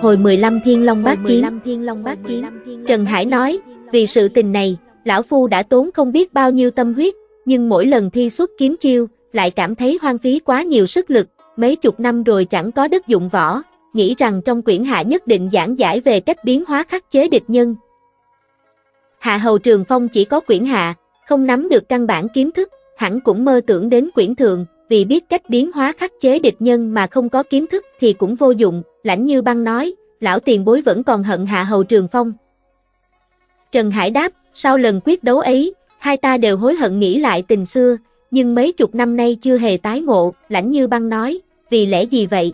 Hồi 15 Thiên Long Bát Kiếm, Thiên Long Bát Kiếm. Trần Hải nói, vì sự tình này, lão phu đã tốn không biết bao nhiêu tâm huyết, nhưng mỗi lần thi xuất kiếm chiêu, lại cảm thấy hoang phí quá nhiều sức lực, mấy chục năm rồi chẳng có đất dụng võ, nghĩ rằng trong quyển hạ nhất định giảng giải về cách biến hóa khắc chế địch nhân. Hạ Hầu Trường Phong chỉ có quyển hạ, không nắm được căn bản kiến thức, hẳn cũng mơ tưởng đến quyển thượng, vì biết cách biến hóa khắc chế địch nhân mà không có kiến thức thì cũng vô dụng, lãnh như băng nói, lão tiền bối vẫn còn hận Hạ Hầu Trường Phong. Trần Hải đáp, sau lần quyết đấu ấy, hai ta đều hối hận nghĩ lại tình xưa, nhưng mấy chục năm nay chưa hề tái ngộ, lãnh như băng nói, vì lẽ gì vậy?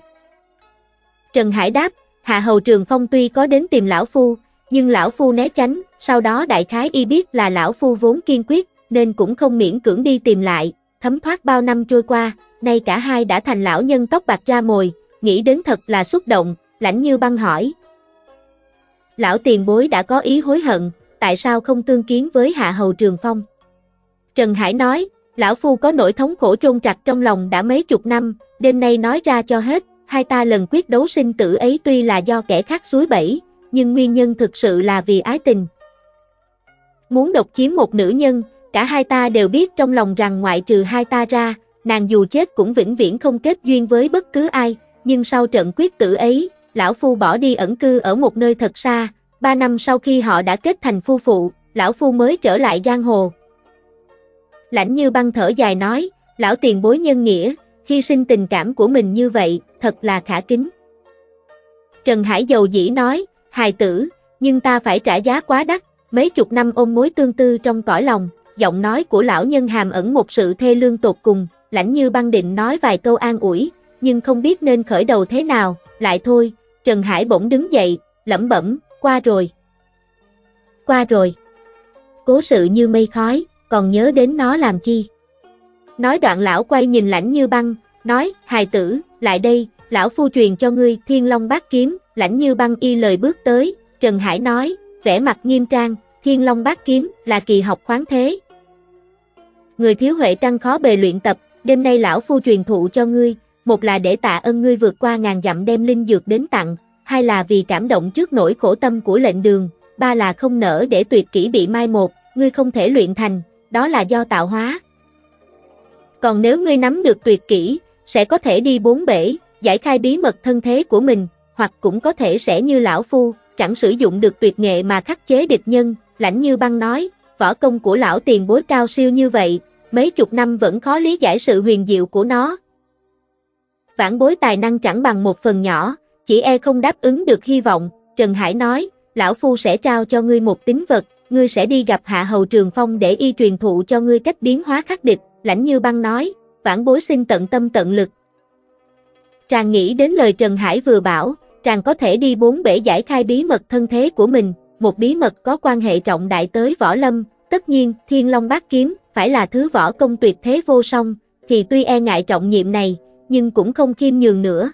Trần Hải đáp, Hạ Hầu Trường Phong tuy có đến tìm Lão Phu, nhưng Lão Phu né tránh, sau đó đại khái y biết là Lão Phu vốn kiên quyết, nên cũng không miễn cưỡng đi tìm lại, thấm thoát bao năm trôi qua, nay cả hai đã thành lão nhân tóc bạc ra mồi, nghĩ đến thật là xúc động, lãnh như băng hỏi. Lão tiền bối đã có ý hối hận, tại sao không tương kiến với Hạ Hầu Trường Phong? Trần Hải nói, Lão Phu có nỗi thống khổ trôn trặc trong lòng đã mấy chục năm, đêm nay nói ra cho hết, hai ta lần quyết đấu sinh tử ấy tuy là do kẻ khác suối bẫy, nhưng nguyên nhân thực sự là vì ái tình. Muốn độc chiếm một nữ nhân, cả hai ta đều biết trong lòng rằng ngoại trừ hai ta ra, nàng dù chết cũng vĩnh viễn không kết duyên với bất cứ ai, nhưng sau trận quyết tử ấy, lão phu bỏ đi ẩn cư ở một nơi thật xa, ba năm sau khi họ đã kết thành phu phụ, lão phu mới trở lại giang hồ. Lãnh như băng thở dài nói, lão tiền bối nhân nghĩa, hy sinh tình cảm của mình như vậy, thật là khả kính. Trần Hải dầu dĩ nói, hài tử, nhưng ta phải trả giá quá đắt, mấy chục năm ôm mối tương tư trong cõi lòng, giọng nói của lão nhân hàm ẩn một sự thê lương tột cùng, lãnh như băng định nói vài câu an ủi, nhưng không biết nên khởi đầu thế nào, lại thôi, Trần Hải bỗng đứng dậy, lẩm bẩm, qua rồi. Qua rồi. Cố sự như mây khói, còn nhớ đến nó làm chi. Nói đoạn lão quay nhìn lãnh như băng, nói, hài tử, lại đây, lão phu truyền cho ngươi thiên long bát kiếm, lãnh như băng y lời bước tới, Trần Hải nói, vẻ mặt nghiêm trang, thiên long bát kiếm là kỳ học khoáng thế. Người thiếu huệ tăng khó bề luyện tập, đêm nay lão phu truyền thụ cho ngươi, một là để tạ ơn ngươi vượt qua ngàn dặm đem linh dược đến tặng, hai là vì cảm động trước nỗi khổ tâm của lệnh đường, ba là không nỡ để tuyệt kỹ bị mai một, ngươi không thể luyện thành, đó là do tạo hóa. Còn nếu ngươi nắm được tuyệt kỹ, sẽ có thể đi bốn bể, giải khai bí mật thân thế của mình, hoặc cũng có thể sẽ như lão phu, chẳng sử dụng được tuyệt nghệ mà khắc chế địch nhân, lãnh như băng nói, võ công của lão tiền bối cao siêu như vậy, mấy chục năm vẫn khó lý giải sự huyền diệu của nó. Vãn bối tài năng chẳng bằng một phần nhỏ, chỉ e không đáp ứng được hy vọng, Trần Hải nói, lão phu sẽ trao cho ngươi một tính vật, ngươi sẽ đi gặp Hạ Hầu Trường Phong để y truyền thụ cho ngươi cách biến hóa khắc địch, lãnh như băng nói, vãn bối xin tận tâm tận lực. Tràng nghĩ đến lời Trần Hải vừa bảo, tràng có thể đi bốn bể giải khai bí mật thân thế của mình, một bí mật có quan hệ trọng đại tới võ lâm, tất nhiên, thiên long bát kiếm, phải là thứ võ công tuyệt thế vô song, thì tuy e ngại trọng nhiệm này, nhưng cũng không khiêm nhường nữa.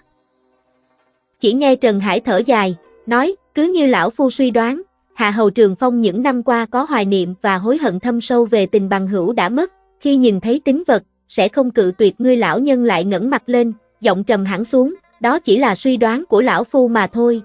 Chỉ nghe Trần Hải thở dài, nói, cứ như lão phu suy đoán, Hạ Hầu Trường Phong những năm qua có hoài niệm và hối hận thâm sâu về tình bằng hữu đã mất, khi nhìn thấy tính vật, sẽ không cự tuyệt ngươi lão nhân lại ngẩng mặt lên, giọng trầm hẳn xuống, đó chỉ là suy đoán của lão phu mà thôi.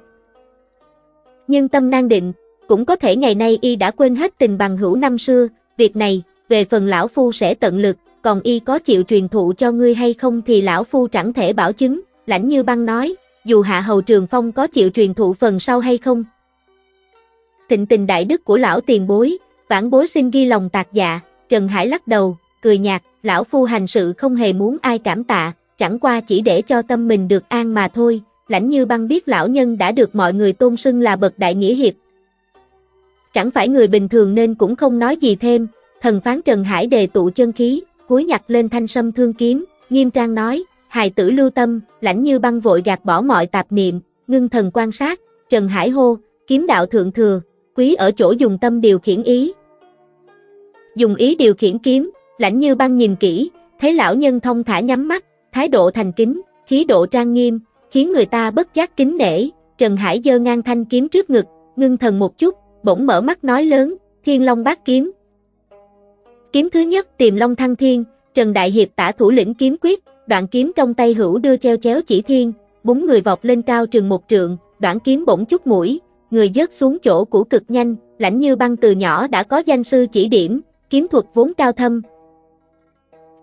Nhưng tâm nan định, cũng có thể ngày nay y đã quên hết tình bằng hữu năm xưa, việc này, về phần lão phu sẽ tận lực, còn y có chịu truyền thụ cho ngươi hay không thì lão phu chẳng thể bảo chứng, lãnh như băng nói, dù hạ hầu trường phong có chịu truyền thụ phần sau hay không. thịnh tình đại đức của lão tiền bối, vãn bối xin ghi lòng tạc dạ, Trần Hải lắc đầu, cười nhạt, lão phu hành sự không hề muốn ai cảm tạ, chẳng qua chỉ để cho tâm mình được an mà thôi, lãnh như băng biết lão nhân đã được mọi người tôn xưng là bậc đại nghĩa hiệp. Chẳng phải người bình thường nên cũng không nói gì thêm, thần phán Trần Hải đề tụ chân khí, Cuối nhặt lên thanh sâm thương kiếm, nghiêm trang nói, hài tử lưu tâm, lãnh như băng vội gạt bỏ mọi tạp niệm, ngưng thần quan sát, Trần Hải hô, kiếm đạo thượng thừa, quý ở chỗ dùng tâm điều khiển ý. Dùng ý điều khiển kiếm, lãnh như băng nhìn kỹ, thấy lão nhân thông thả nhắm mắt, thái độ thành kính, khí độ trang nghiêm, khiến người ta bất giác kính nể, Trần Hải giơ ngang thanh kiếm trước ngực, ngưng thần một chút, bỗng mở mắt nói lớn, Thiên Long bát kiếm. Kiếm thứ nhất tìm Long Thăng Thiên, Trần Đại Hiệp tả thủ lĩnh kiếm quyết, đoạn kiếm trong tay hữu đưa treo chéo chỉ thiên, bốn người vọt lên cao trường một trượng, đoạn kiếm bỗng chút mũi, người dớt xuống chỗ cũ cực nhanh, lãnh như băng từ nhỏ đã có danh sư chỉ điểm, kiếm thuật vốn cao thâm.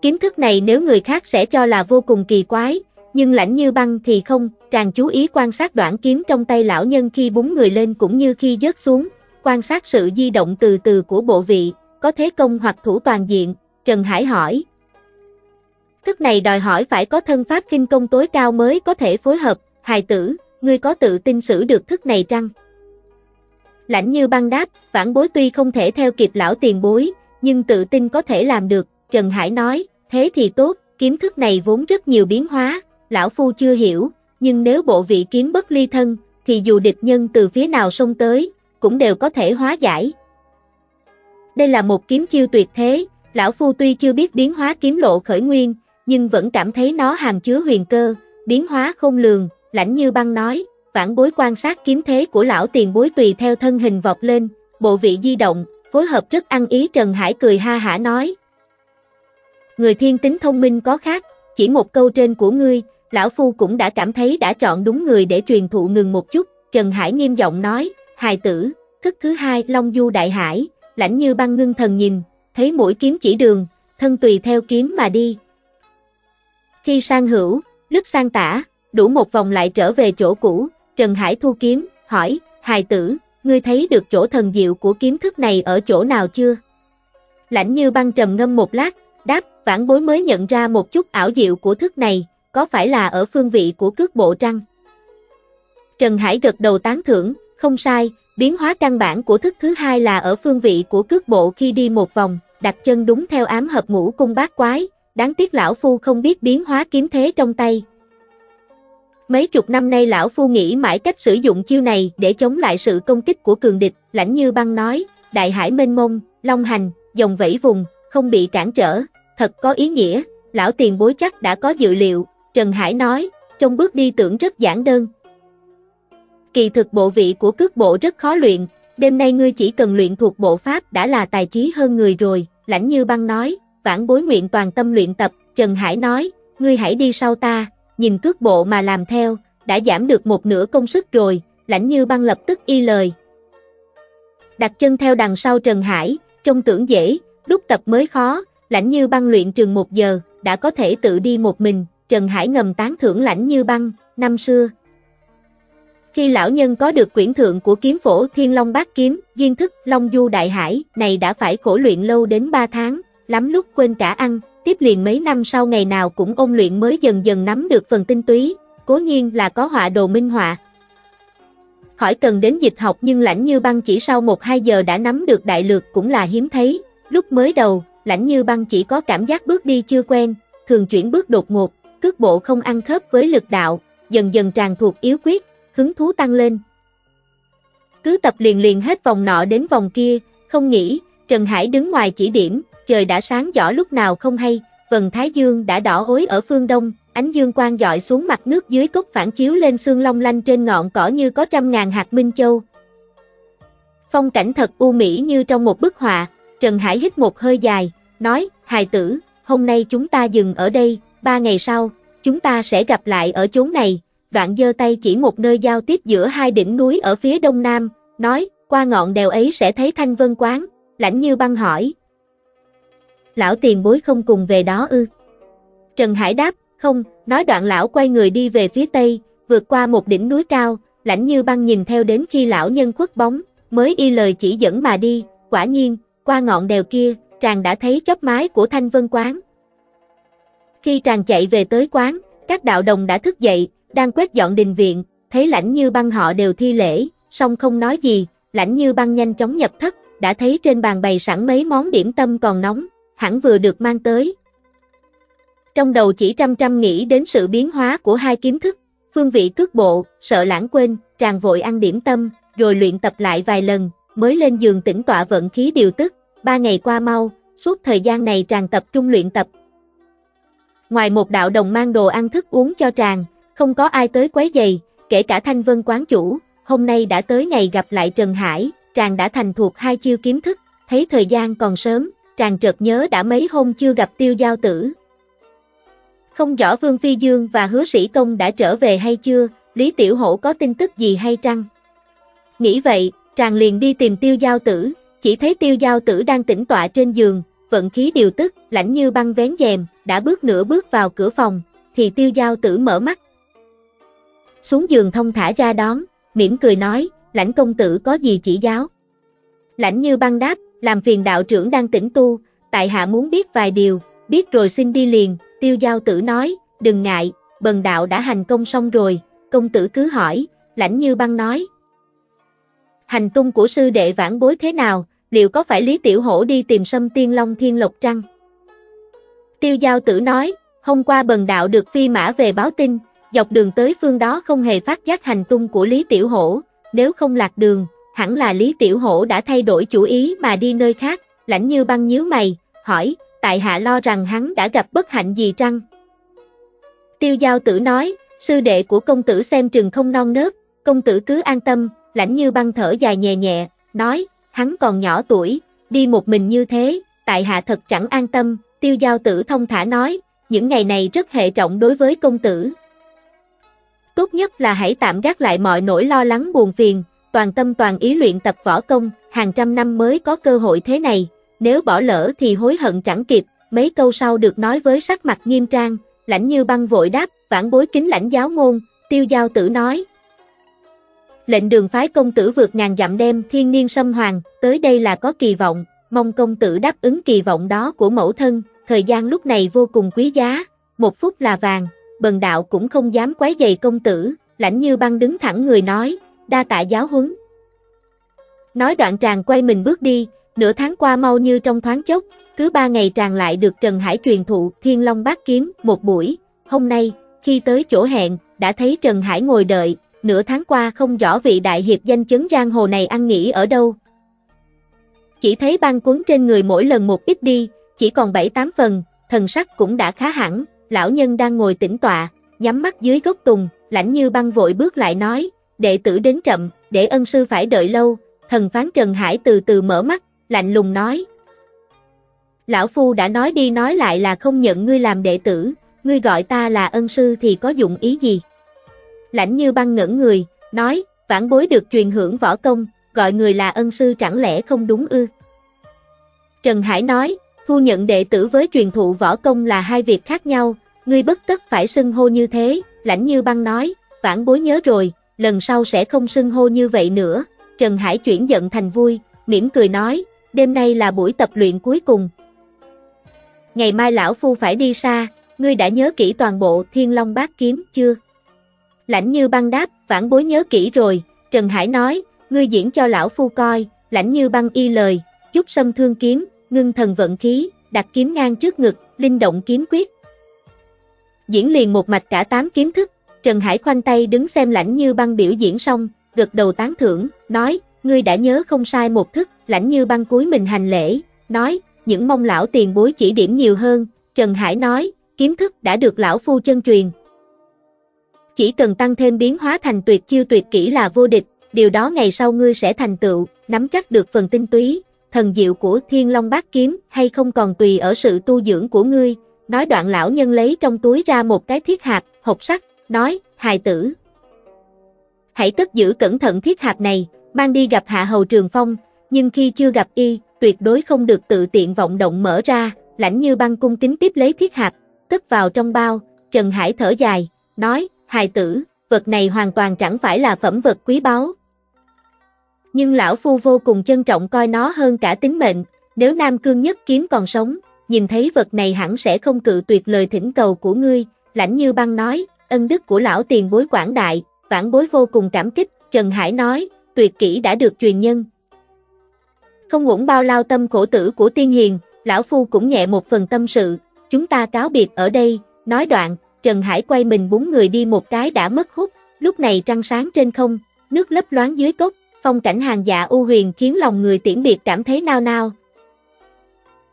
Kiếm thức này nếu người khác sẽ cho là vô cùng kỳ quái, nhưng lãnh như băng thì không, tràn chú ý quan sát đoạn kiếm trong tay lão nhân khi búng người lên cũng như khi dớt xuống, quan sát sự di động từ từ của bộ vị, có thế công hoặc thủ toàn diện, Trần Hải hỏi. Thức này đòi hỏi phải có thân pháp kinh công tối cao mới có thể phối hợp, hài tử, ngươi có tự tin xử được thức này trăng? Lãnh như băng đáp, Vãn bối tuy không thể theo kịp lão tiền bối, nhưng tự tin có thể làm được, Trần Hải nói, thế thì tốt, kiếm thức này vốn rất nhiều biến hóa, lão phu chưa hiểu, nhưng nếu bộ vị kiếm bất ly thân, thì dù địch nhân từ phía nào xông tới, cũng đều có thể hóa giải. Đây là một kiếm chiêu tuyệt thế, lão phu tuy chưa biết biến hóa kiếm lộ khởi nguyên, nhưng vẫn cảm thấy nó hàm chứa huyền cơ, biến hóa không lường, lãnh như băng nói, vãn bối quan sát kiếm thế của lão tiền bối tùy theo thân hình vọt lên, bộ vị di động, phối hợp rất ăn ý Trần Hải cười ha hả nói. Người thiên tính thông minh có khác, chỉ một câu trên của ngươi, lão phu cũng đã cảm thấy đã chọn đúng người để truyền thụ ngừng một chút, Trần Hải nghiêm giọng nói, hài tử, thức thứ hai Long Du Đại Hải, lãnh như băng ngưng thần nhìn, thấy mũi kiếm chỉ đường, thân tùy theo kiếm mà đi. Khi sang hữu, lướt sang tả, đủ một vòng lại trở về chỗ cũ, Trần Hải thu kiếm, hỏi, hài tử, ngươi thấy được chỗ thần diệu của kiếm thức này ở chỗ nào chưa? Lãnh như băng trầm ngâm một lát, đáp, vãn bối mới nhận ra một chút ảo diệu của thức này, có phải là ở phương vị của cước bộ trăng? Trần Hải gật đầu tán thưởng, không sai, biến hóa căn bản của thức thứ hai là ở phương vị của cước bộ khi đi một vòng, đặt chân đúng theo ám hợp ngũ cung bát quái, đáng tiếc lão phu không biết biến hóa kiếm thế trong tay. Mấy chục năm nay lão phu nghĩ mãi cách sử dụng chiêu này để chống lại sự công kích của cường địch, lãnh như băng nói, đại hải mênh mông, long hành, dòng vẫy vùng, không bị cản trở, thật có ý nghĩa, lão tiền bối chắc đã có dự liệu, Trần Hải nói, trong bước đi tưởng rất giản đơn. Kỳ thực bộ vị của cước bộ rất khó luyện, đêm nay ngươi chỉ cần luyện thuộc bộ pháp đã là tài trí hơn người rồi, lãnh như băng nói, vãn bối nguyện toàn tâm luyện tập, Trần Hải nói, ngươi hãy đi sau ta, nhìn cước bộ mà làm theo, đã giảm được một nửa công sức rồi, lãnh như băng lập tức y lời. Đặt chân theo đằng sau Trần Hải, trông tưởng dễ, lúc tập mới khó, lãnh như băng luyện trường một giờ, đã có thể tự đi một mình, Trần Hải ngầm tán thưởng lãnh như băng, năm xưa. Khi lão nhân có được quyển thượng của kiếm phổ Thiên Long Bát Kiếm, duyên thức Long Du Đại Hải, này đã phải khổ luyện lâu đến 3 tháng, lắm lúc quên cả ăn, tiếp liền mấy năm sau ngày nào cũng ôn luyện mới dần dần nắm được phần tinh túy, cố nhiên là có họa đồ minh họa. Khỏi cần đến dịch học nhưng lãnh như băng chỉ sau 1-2 giờ đã nắm được đại lược cũng là hiếm thấy, lúc mới đầu, lãnh như băng chỉ có cảm giác bước đi chưa quen, thường chuyển bước đột ngột, cước bộ không ăn khớp với lực đạo, dần dần tràn thuộc yếu quyết, hứng thú tăng lên. Cứ tập liền liền hết vòng nọ đến vòng kia, không nghĩ, Trần Hải đứng ngoài chỉ điểm, trời đã sáng rõ lúc nào không hay, vần thái dương đã đỏ ối ở phương đông, ánh dương quang dọi xuống mặt nước dưới cốc phản chiếu lên xương long lanh trên ngọn cỏ như có trăm ngàn hạt minh châu. Phong cảnh thật u mỹ như trong một bức họa, Trần Hải hít một hơi dài, nói, hài tử, hôm nay chúng ta dừng ở đây, ba ngày sau, chúng ta sẽ gặp lại ở chốn này, đoạn giơ tay chỉ một nơi giao tiếp giữa hai đỉnh núi ở phía đông nam, nói, qua ngọn đèo ấy sẽ thấy thanh vân quán, lãnh như băng hỏi, lão tiền bối không cùng về đó ư. Trần Hải đáp, không, nói đoạn lão quay người đi về phía tây, vượt qua một đỉnh núi cao, lãnh như băng nhìn theo đến khi lão nhân khuất bóng, mới y lời chỉ dẫn mà đi, quả nhiên, qua ngọn đèo kia, tràng đã thấy chóp mái của thanh vân quán. Khi tràng chạy về tới quán, các đạo đồng đã thức dậy, đang quét dọn đình viện, thấy lãnh như băng họ đều thi lễ, song không nói gì, lãnh như băng nhanh chóng nhập thất, đã thấy trên bàn bày sẵn mấy món điểm tâm còn nóng, hẳn vừa được mang tới. Trong đầu chỉ trăm trăm nghĩ đến sự biến hóa của hai kiếm thức, phương vị cước bộ, sợ lãng quên, tràn vội ăn điểm tâm, rồi luyện tập lại vài lần, mới lên giường tĩnh tọa vận khí điều tức, ba ngày qua mau, suốt thời gian này tràn tập trung luyện tập. Ngoài một đạo đồng mang đồ ăn thức uống cho tràn, không có ai tới quấy giày, kể cả thanh vân quán chủ, hôm nay đã tới ngày gặp lại Trần Hải, tràng đã thành thuộc hai chiêu kiếm thức, thấy thời gian còn sớm, tràng chợt nhớ đã mấy hôm chưa gặp tiêu giao tử. Không rõ Vương Phi Dương và hứa sĩ công đã trở về hay chưa, Lý Tiểu Hổ có tin tức gì hay trăng? Nghĩ vậy, tràng liền đi tìm tiêu giao tử, chỉ thấy tiêu giao tử đang tĩnh tọa trên giường, vận khí điều tức, lãnh như băng vén dèm, đã bước nửa bước vào cửa phòng, thì tiêu giao tử mở mắt. Xuống giường thông thả ra đón, mỉm cười nói, lãnh công tử có gì chỉ giáo? Lãnh như băng đáp, làm phiền đạo trưởng đang tĩnh tu, tại hạ muốn biết vài điều, biết rồi xin đi liền, tiêu giao tử nói, đừng ngại, bần đạo đã hành công xong rồi, công tử cứ hỏi, lãnh như băng nói. Hành tung của sư đệ vãn bối thế nào, liệu có phải Lý Tiểu Hổ đi tìm sâm tiên long thiên lộc trăng? Tiêu giao tử nói, hôm qua bần đạo được phi mã về báo tin, dọc đường tới phương đó không hề phát giác hành tung của Lý Tiểu Hổ, nếu không lạc đường, hẳn là Lý Tiểu Hổ đã thay đổi chủ ý mà đi nơi khác, lãnh như băng nhíu mày, hỏi, tại hạ lo rằng hắn đã gặp bất hạnh gì trăng? Tiêu giao tử nói, sư đệ của công tử xem trường không non nớt, công tử cứ an tâm, lãnh như băng thở dài nhẹ nhẹ, nói, hắn còn nhỏ tuổi, đi một mình như thế, tại hạ thật chẳng an tâm, tiêu giao tử thông thả nói, những ngày này rất hệ trọng đối với công tử. Tốt nhất là hãy tạm gác lại mọi nỗi lo lắng buồn phiền, toàn tâm toàn ý luyện tập võ công, hàng trăm năm mới có cơ hội thế này, nếu bỏ lỡ thì hối hận chẳng kịp, mấy câu sau được nói với sắc mặt nghiêm trang, lãnh như băng vội đáp, vãn bối kính lãnh giáo ngôn, tiêu giao tử nói. Lệnh đường phái công tử vượt ngàn dặm đem thiên niên xâm hoàng, tới đây là có kỳ vọng, mong công tử đáp ứng kỳ vọng đó của mẫu thân, thời gian lúc này vô cùng quý giá, một phút là vàng, bần đạo cũng không dám quấy giày công tử, lãnh như băng đứng thẳng người nói, đa tạ giáo huấn. Nói đoạn tràng quay mình bước đi, nửa tháng qua mau như trong thoáng chốc, cứ ba ngày tràng lại được Trần Hải truyền thụ Thiên Long Bát Kiếm một buổi, hôm nay, khi tới chỗ hẹn, đã thấy Trần Hải ngồi đợi, nửa tháng qua không rõ vị đại hiệp danh chấn giang hồ này ăn nghỉ ở đâu. Chỉ thấy băng cuốn trên người mỗi lần một ít đi, chỉ còn bảy tám phần, thần sắc cũng đã khá hẳn, lão nhân đang ngồi tĩnh tọa, nhắm mắt dưới gốc tùng, lãnh như băng vội bước lại nói, đệ tử đến chậm, để ân sư phải đợi lâu, thần phán Trần Hải từ từ mở mắt, lạnh lùng nói. Lão Phu đã nói đi nói lại là không nhận ngươi làm đệ tử, ngươi gọi ta là ân sư thì có dụng ý gì? Lãnh như băng ngẩn người, nói, vãn bối được truyền hưởng võ công, gọi người là ân sư chẳng lẽ không đúng ư? Trần Hải nói, thu nhận đệ tử với truyền thụ võ công là hai việc khác nhau, ngươi bất tất phải xưng hô như thế, lãnh như băng nói, vãn bối nhớ rồi, lần sau sẽ không xưng hô như vậy nữa. Trần Hải chuyển giận thành vui, mỉm cười nói, đêm nay là buổi tập luyện cuối cùng. Ngày mai lão phu phải đi xa, ngươi đã nhớ kỹ toàn bộ Thiên Long Bát Kiếm chưa? Lãnh Như băng đáp, vãn bối nhớ kỹ rồi, Trần Hải nói, ngươi diễn cho lão phu coi, Lãnh Như băng y lời, chút sâm thương kiếm, ngưng thần vận khí, đặt kiếm ngang trước ngực, linh động kiếm quyết. Diễn liền một mạch cả tám kiếm thức, Trần Hải khoanh tay đứng xem Lãnh Như băng biểu diễn xong, gật đầu tán thưởng, nói, ngươi đã nhớ không sai một thức, Lãnh Như băng cúi mình hành lễ, nói, những mong lão tiền bối chỉ điểm nhiều hơn, Trần Hải nói, kiếm thức đã được lão phu chân truyền. Chỉ cần tăng thêm biến hóa thành tuyệt chiêu tuyệt kỹ là vô địch, điều đó ngày sau ngươi sẽ thành tựu, nắm chắc được phần tinh túy, thần diệu của Thiên Long Bát Kiếm hay không còn tùy ở sự tu dưỡng của ngươi. Nói đoạn lão nhân lấy trong túi ra một cái thiết hạt, hộp sắt, nói, hài tử. Hãy cất giữ cẩn thận thiết hạt này, mang đi gặp Hạ Hầu Trường Phong, nhưng khi chưa gặp y, tuyệt đối không được tự tiện vọng động mở ra, lãnh như băng cung kính tiếp lấy thiết hạt, cất vào trong bao, Trần Hải thở dài, nói, hài tử, vật này hoàn toàn chẳng phải là phẩm vật quý báu. Nhưng lão phu vô cùng trân trọng coi nó hơn cả tính mệnh, nếu Nam Cương Nhất Kiếm còn sống, nhìn thấy vật này hẳn sẽ không cự tuyệt lời thỉnh cầu của ngươi, lãnh như băng nói, ân đức của lão tiền bối quảng đại, vãn bối vô cùng cảm kích, Trần Hải nói, tuyệt kỹ đã được truyền nhân. Không uổng bao lao tâm khổ tử của tiên hiền, lão phu cũng nhẹ một phần tâm sự, chúng ta cáo biệt ở đây, nói đoạn, Trần Hải quay mình bốn người đi một cái đã mất hút, lúc này trăng sáng trên không, nước lấp loáng dưới cốc, phong cảnh hàng dạ u huyền khiến lòng người tiễn biệt cảm thấy nao nao.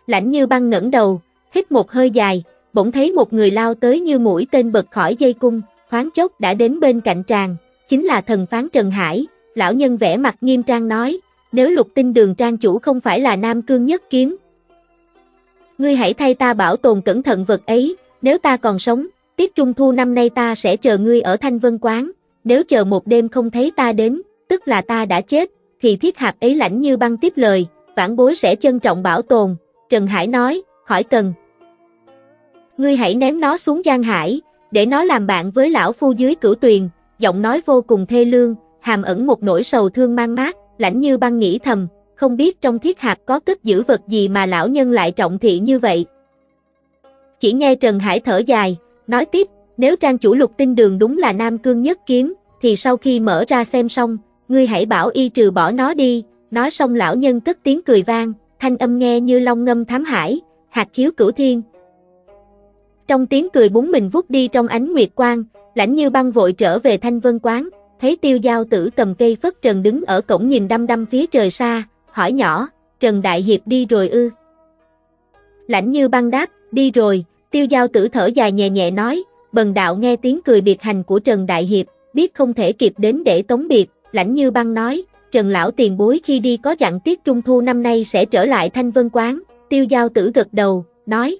Lãnh như băng ngẩng đầu, hít một hơi dài, bỗng thấy một người lao tới như mũi tên bật khỏi dây cung, khoáng chốc đã đến bên cạnh tràng, chính là thần phán Trần Hải, lão nhân vẽ mặt nghiêm trang nói, nếu lục tinh đường trang chủ không phải là nam cương nhất kiếm. Ngươi hãy thay ta bảo tồn cẩn thận vật ấy, nếu ta còn sống, tiết trung thu năm nay ta sẽ chờ ngươi ở Thanh Vân Quán, nếu chờ một đêm không thấy ta đến, tức là ta đã chết, thì thiết hạp ấy lãnh như băng tiếp lời, vãn bối sẽ trân trọng bảo tồn, Trần Hải nói, khỏi cần. Ngươi hãy ném nó xuống Giang Hải, để nó làm bạn với lão phu dưới cửu tuyền, giọng nói vô cùng thê lương, hàm ẩn một nỗi sầu thương mang mát, lãnh như băng nghĩ thầm, không biết trong thiết hạp có cất giữ vật gì mà lão nhân lại trọng thị như vậy. Chỉ nghe Trần Hải thở dài, nói tiếp, nếu trang chủ lục tinh đường đúng là nam cương nhất kiếm, thì sau khi mở ra xem xong, ngươi hãy bảo y trừ bỏ nó đi, nói xong lão nhân cất tiếng cười vang, thanh âm nghe như long ngâm thám hải, hạt khiếu cửu thiên. Trong tiếng cười búng mình vút đi trong ánh nguyệt quang, lãnh như băng vội trở về thanh vân quán, thấy tiêu giao tử cầm cây phất trần đứng ở cổng nhìn đăm đăm phía trời xa, hỏi nhỏ, Trần Đại Hiệp đi rồi ư? Lãnh như băng đáp, đi rồi, tiêu giao tử thở dài nhẹ nhẹ nói, bần đạo nghe tiếng cười biệt hành của Trần Đại Hiệp, biết không thể kịp đến để tống biệt, lãnh như băng nói, Trần Lão tiền bối khi đi có dặn tiết trung thu năm nay sẽ trở lại thanh vân quán, tiêu giao tử gật đầu, nói.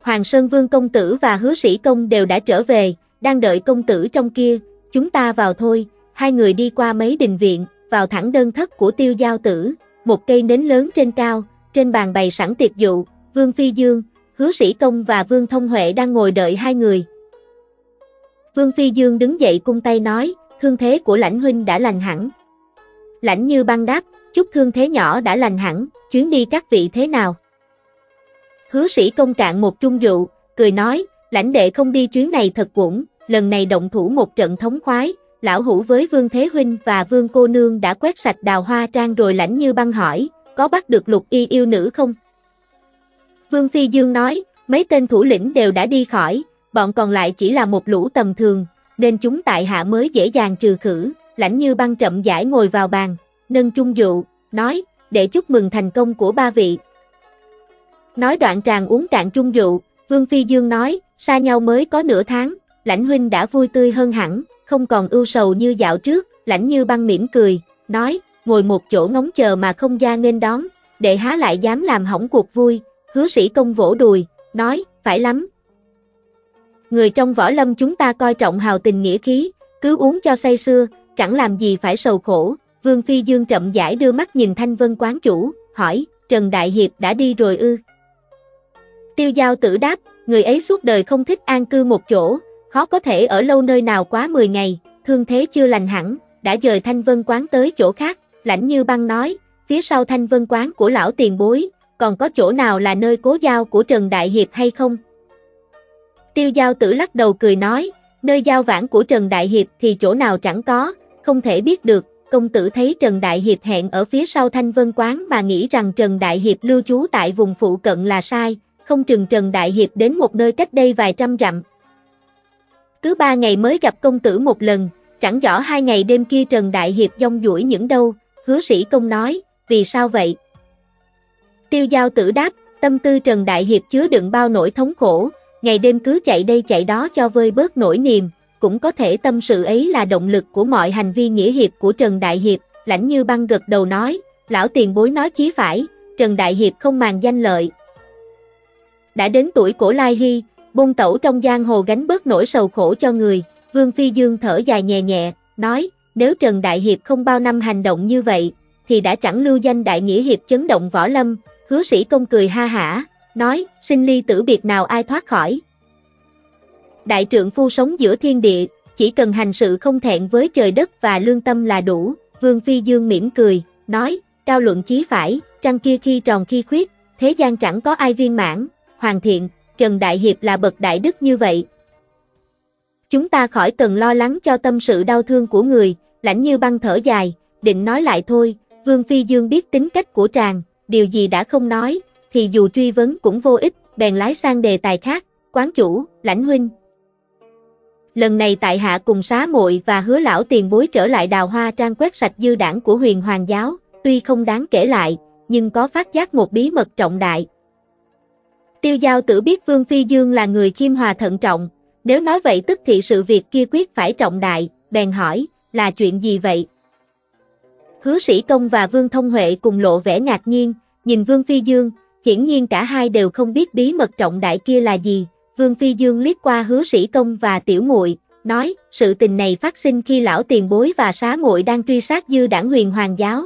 Hoàng Sơn Vương công tử và hứa sĩ công đều đã trở về, đang đợi công tử trong kia, chúng ta vào thôi, hai người đi qua mấy đình viện, vào thẳng đơn thất của tiêu giao tử, một cây nến lớn trên cao, trên bàn bày sẵn tiệc dụ, Vương Phi Dương, Hứa Sĩ Công và Vương Thông Huệ đang ngồi đợi hai người. Vương Phi Dương đứng dậy cung tay nói, thương thế của lãnh huynh đã lành hẳn. Lãnh như băng đáp, chút thương thế nhỏ đã lành hẳn, chuyến đi các vị thế nào? Hứa Sĩ Công cạn một trung dụ, cười nói, lãnh đệ không đi chuyến này thật vũng, lần này động thủ một trận thống khoái, lão hủ với Vương Thế Huynh và Vương Cô Nương đã quét sạch đào hoa trang rồi lãnh như băng hỏi, có bắt được lục y yêu nữ không? Vương Phi Dương nói, mấy tên thủ lĩnh đều đã đi khỏi, bọn còn lại chỉ là một lũ tầm thường, nên chúng tại hạ mới dễ dàng trừ khử, lãnh như băng chậm giải ngồi vào bàn, nâng trung dụ, nói, để chúc mừng thành công của ba vị. Nói đoạn tràng uống cạn trung dụ, Vương Phi Dương nói, xa nhau mới có nửa tháng, lãnh huynh đã vui tươi hơn hẳn, không còn ưu sầu như dạo trước, lãnh như băng mỉm cười, nói, ngồi một chỗ ngóng chờ mà không ra nên đón, đệ há lại dám làm hỏng cuộc vui, hứa sĩ công vỗ đùi, nói, phải lắm. Người trong võ lâm chúng ta coi trọng hào tình nghĩa khí, cứ uống cho say xưa, chẳng làm gì phải sầu khổ, Vương Phi Dương chậm giải đưa mắt nhìn Thanh Vân quán chủ, hỏi, Trần Đại Hiệp đã đi rồi ư? Tiêu giao tử đáp, người ấy suốt đời không thích an cư một chỗ, khó có thể ở lâu nơi nào quá 10 ngày, thương thế chưa lành hẳn, đã dời Thanh Vân quán tới chỗ khác, lãnh như băng nói, phía sau Thanh Vân quán của lão tiền bối, còn có chỗ nào là nơi cố giao của Trần Đại Hiệp hay không? Tiêu giao tử lắc đầu cười nói, nơi giao vãn của Trần Đại Hiệp thì chỗ nào chẳng có, không thể biết được, công tử thấy Trần Đại Hiệp hẹn ở phía sau Thanh Vân Quán mà nghĩ rằng Trần Đại Hiệp lưu trú tại vùng phụ cận là sai, không chừng Trần Đại Hiệp đến một nơi cách đây vài trăm dặm, cứ ba ngày mới gặp công tử một lần, chẳng rõ hai ngày đêm kia Trần Đại Hiệp dông duỗi những đâu, hứa sĩ công nói, vì sao vậy? Tiêu giao tử đáp, tâm tư Trần Đại Hiệp chứa đựng bao nỗi thống khổ, ngày đêm cứ chạy đây chạy đó cho vơi bớt nỗi niềm, cũng có thể tâm sự ấy là động lực của mọi hành vi nghĩa hiệp của Trần Đại Hiệp, lãnh như băng gật đầu nói, lão tiền bối nói chí phải, Trần Đại Hiệp không màng danh lợi. Đã đến tuổi cổ Lai Hy, Bôn tẩu trong giang hồ gánh bớt nỗi sầu khổ cho người, Vương Phi Dương thở dài nhẹ nhẹ, nói, nếu Trần Đại Hiệp không bao năm hành động như vậy, thì đã chẳng lưu danh Đại Nghĩa Hiệp chấn động võ lâm, hứa sĩ công cười ha hả, nói, sinh ly tử biệt nào ai thoát khỏi. Đại trượng phu sống giữa thiên địa, chỉ cần hành sự không thẹn với trời đất và lương tâm là đủ, Vương Phi Dương mỉm cười, nói, cao luận chí phải, trăng kia khi tròn khi khuyết, thế gian chẳng có ai viên mãn, hoàn thiện, Trần Đại Hiệp là bậc đại đức như vậy. Chúng ta khỏi cần lo lắng cho tâm sự đau thương của người, lãnh như băng thở dài, định nói lại thôi, Vương Phi Dương biết tính cách của tràng, điều gì đã không nói, thì dù truy vấn cũng vô ích, bèn lái sang đề tài khác, quán chủ, lãnh huynh. Lần này tại hạ cùng xá muội và hứa lão tiền bối trở lại đào hoa trang quét sạch dư đảng của huyền hoàng giáo, tuy không đáng kể lại, nhưng có phát giác một bí mật trọng đại. Tiêu giao tử biết Vương Phi Dương là người khiêm hòa thận trọng, nếu nói vậy tức thì sự việc kia quyết phải trọng đại, bèn hỏi, là chuyện gì vậy? Hứa sĩ công và Vương Thông Huệ cùng lộ vẻ ngạc nhiên, nhìn Vương Phi Dương, hiển nhiên cả hai đều không biết bí mật trọng đại kia là gì. Vương Phi Dương liếc qua hứa sĩ công và tiểu muội nói, sự tình này phát sinh khi lão tiền bối và xá muội đang truy sát dư đảng huyền hoàng giáo.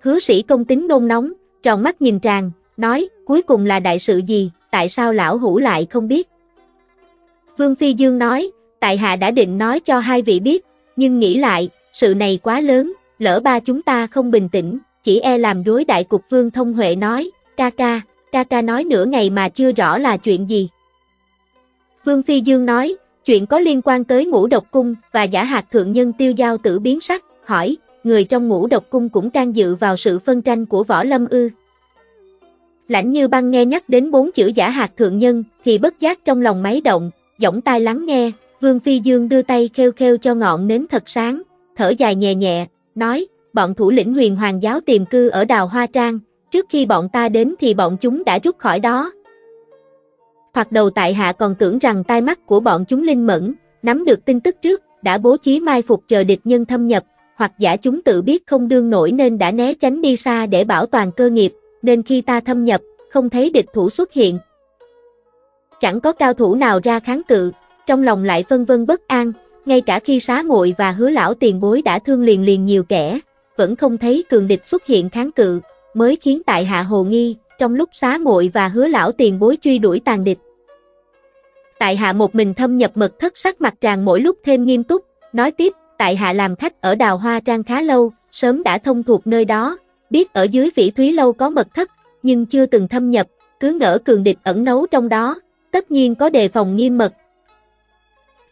Hứa sĩ công tính nôn nóng, tròn mắt nhìn tràng, nói, cuối cùng là đại sự gì, tại sao lão hủ lại không biết? Vương Phi Dương nói, tại hạ đã định nói cho hai vị biết, nhưng nghĩ lại, sự này quá lớn, lỡ ba chúng ta không bình tĩnh, chỉ e làm rối đại cục Vương Thông Huệ nói, ca ca, ca ca nói nửa ngày mà chưa rõ là chuyện gì. Vương Phi Dương nói, chuyện có liên quan tới ngũ độc cung và giả hạt thượng nhân tiêu giao tử biến sắc, hỏi, người trong ngũ độc cung cũng can dự vào sự phân tranh của võ lâm ư. Lãnh như băng nghe nhắc đến bốn chữ giả hạt thượng nhân, thì bất giác trong lòng máy động, giọng tai lắng nghe, Vương Phi Dương đưa tay khêu khêu cho ngọn nến thật sáng, thở dài nhẹ nhẹ, nói, bọn thủ lĩnh huyền hoàng giáo tìm cư ở đào Hoa Trang, trước khi bọn ta đến thì bọn chúng đã rút khỏi đó. Hoặc đầu tại hạ còn tưởng rằng tai mắt của bọn chúng linh mẫn, nắm được tin tức trước, đã bố trí mai phục chờ địch nhân thâm nhập, hoặc giả chúng tự biết không đương nổi nên đã né tránh đi xa để bảo toàn cơ nghiệp, nên khi ta thâm nhập, không thấy địch thủ xuất hiện. Chẳng có cao thủ nào ra kháng cự, trong lòng lại phân vân bất an, ngay cả khi xá muội và hứa lão tiền bối đã thương liền liền nhiều kẻ, vẫn không thấy cường địch xuất hiện kháng cự, mới khiến tại hạ hồ nghi, trong lúc xá muội và hứa lão tiền bối truy đuổi tàn địch. Tại hạ một mình thâm nhập mật thất sắc mặt tràng mỗi lúc thêm nghiêm túc, nói tiếp, tại hạ làm khách ở đào hoa trang khá lâu, sớm đã thông thuộc nơi đó, biết ở dưới vĩ thúy lâu có mật thất, nhưng chưa từng thâm nhập, cứ ngỡ cường địch ẩn nấu trong đó, tất nhiên có đề phòng nghiêm mật.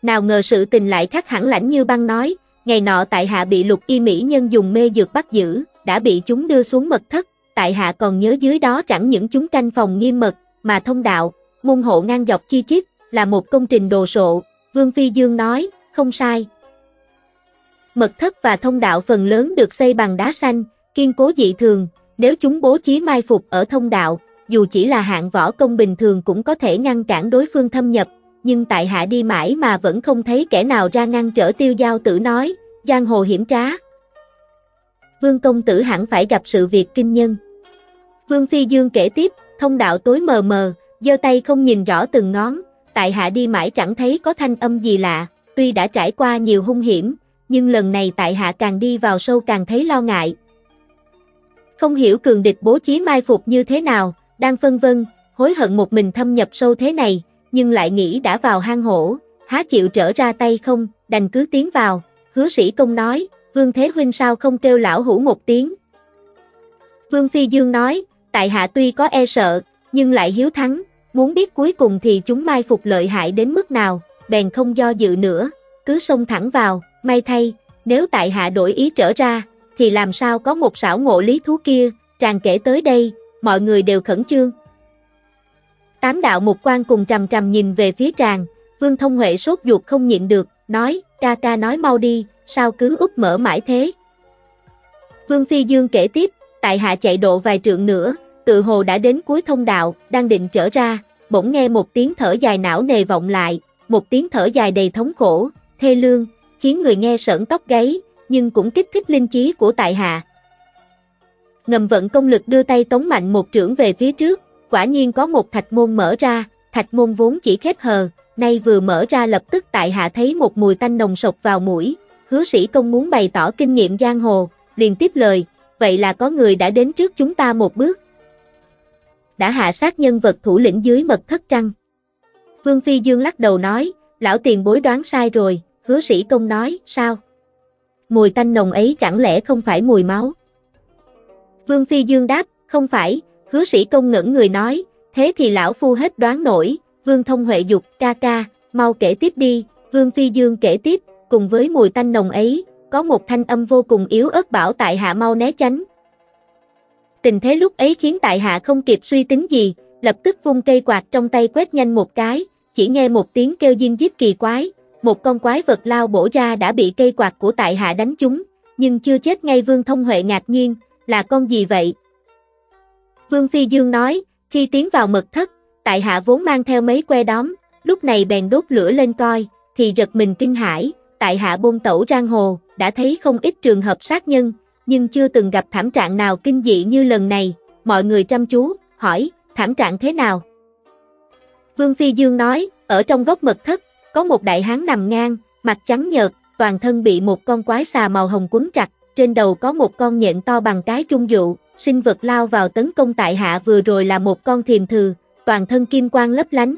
Nào ngờ sự tình lại khác hẳn lãnh như băng nói, ngày nọ tại hạ bị lục y mỹ nhân dùng mê dược bắt giữ, đã bị chúng đưa xuống mật thất, tại hạ còn nhớ dưới đó chẳng những chúng canh phòng nghiêm mật, mà thông đạo, môn hộ ngang dọc chi chít, là một công trình đồ sộ, Vương Phi Dương nói, không sai. Mật thất và thông đạo phần lớn được xây bằng đá xanh, kiên cố dị thường, nếu chúng bố trí mai phục ở thông đạo, dù chỉ là hạng võ công bình thường cũng có thể ngăn cản đối phương thâm nhập, nhưng tại hạ đi mãi mà vẫn không thấy kẻ nào ra ngăn trở tiêu giao tử nói, giang hồ hiểm trá. Vương công tử hẳn phải gặp sự việc kinh nhân. Vương Phi Dương kể tiếp, thông đạo tối mờ mờ, giơ tay không nhìn rõ từng ngón, tại hạ đi mãi chẳng thấy có thanh âm gì lạ, tuy đã trải qua nhiều hung hiểm, nhưng lần này tại hạ càng đi vào sâu càng thấy lo ngại. Không hiểu cường địch bố trí mai phục như thế nào, đang phân vân, hối hận một mình thâm nhập sâu thế này, nhưng lại nghĩ đã vào hang hổ, há chịu trở ra tay không, đành cứ tiến vào, hứa sĩ công nói, Vương Thế Huynh sao không kêu lão hủ một tiếng. Vương Phi Dương nói, tại hạ tuy có e sợ, nhưng lại hiếu thắng, muốn biết cuối cùng thì chúng mai phục lợi hại đến mức nào, bèn không do dự nữa, cứ xông thẳng vào, may thay, nếu tại hạ đổi ý trở ra, thì làm sao có một xảo ngộ lý thú kia, tràn kể tới đây, mọi người đều khẩn trương. Tám đạo mục quan cùng trầm trầm nhìn về phía tràng, Vương Thông Huệ sốt ruột không nhịn được, nói, ca ca nói mau đi, sao cứ úp mở mãi thế. Vương Phi Dương kể tiếp, tại hạ chạy độ vài trượng nữa, tự hồ đã đến cuối thông đạo, đang định trở ra, bỗng nghe một tiếng thở dài não nề vọng lại, một tiếng thở dài đầy thống khổ, thê lương, khiến người nghe sởn tóc gáy, nhưng cũng kích thích linh trí của tại hạ. Ngầm vận công lực đưa tay tống mạnh một trưởng về phía trước, quả nhiên có một thạch môn mở ra, thạch môn vốn chỉ khép hờ, nay vừa mở ra lập tức tại hạ thấy một mùi tanh nồng sộc vào mũi, hứa sĩ công muốn bày tỏ kinh nghiệm giang hồ, liền tiếp lời, vậy là có người đã đến trước chúng ta một bước. đã hạ sát nhân vật thủ lĩnh dưới mật thất trăng. Vương Phi Dương lắc đầu nói, lão tiền bối đoán sai rồi, hứa sĩ công nói, sao? Mùi tanh nồng ấy chẳng lẽ không phải mùi máu? Vương Phi Dương đáp, không phải, hứa sĩ công ngẩn người nói, thế thì lão phu hết đoán nổi, Vương Thông Huệ dục, ca ca, mau kể tiếp đi, Vương Phi Dương kể tiếp, cùng với mùi tanh nồng ấy, có một thanh âm vô cùng yếu ớt bảo tại hạ mau né tránh. Tình thế lúc ấy khiến tại hạ không kịp suy tính gì, lập tức vung cây quạt trong tay quét nhanh một cái, chỉ nghe một tiếng kêu diên díp kỳ quái, một con quái vật lao bổ ra đã bị cây quạt của tại hạ đánh trúng, nhưng chưa chết ngay Vương Thông Huệ ngạc nhiên, là con gì vậy? Vương Phi Dương nói, khi tiến vào mật thất, tại hạ vốn mang theo mấy que đóm, lúc này bèn đốt lửa lên coi, thì giật mình kinh hãi, tại hạ bôn tẩu giang hồ, đã thấy không ít trường hợp sát nhân, nhưng chưa từng gặp thảm trạng nào kinh dị như lần này, mọi người chăm chú, hỏi, thảm trạng thế nào? Vương Phi Dương nói, ở trong góc mật thất, có một đại hán nằm ngang, mặt trắng nhợt, toàn thân bị một con quái xà màu hồng quấn chặt, trên đầu có một con nhện to bằng cái trung dụ sinh vật lao vào tấn công tại hạ vừa rồi là một con thiềm thừ, toàn thân kim quang lấp lánh.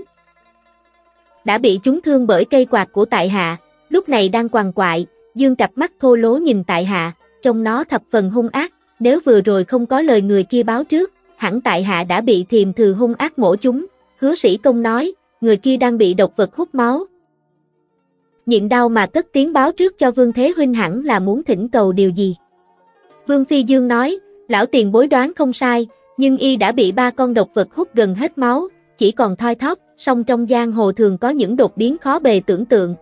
Đã bị chúng thương bởi cây quạt của tại hạ, lúc này đang quằn quại, dương cặp mắt thô lố nhìn tại hạ, trong nó thập phần hung ác, nếu vừa rồi không có lời người kia báo trước, hẳn tại hạ đã bị thiềm thừ hung ác mổ chúng, hứa sĩ công nói, người kia đang bị độc vật hút máu. Nhịn đau mà cất tiếng báo trước cho Vương Thế Huynh hẳn là muốn thỉnh cầu điều gì. Vương Phi Dương nói, lão tiền bối đoán không sai, nhưng y đã bị ba con độc vật hút gần hết máu, chỉ còn thoi thóp, song trong giang hồ thường có những đột biến khó bề tưởng tượng.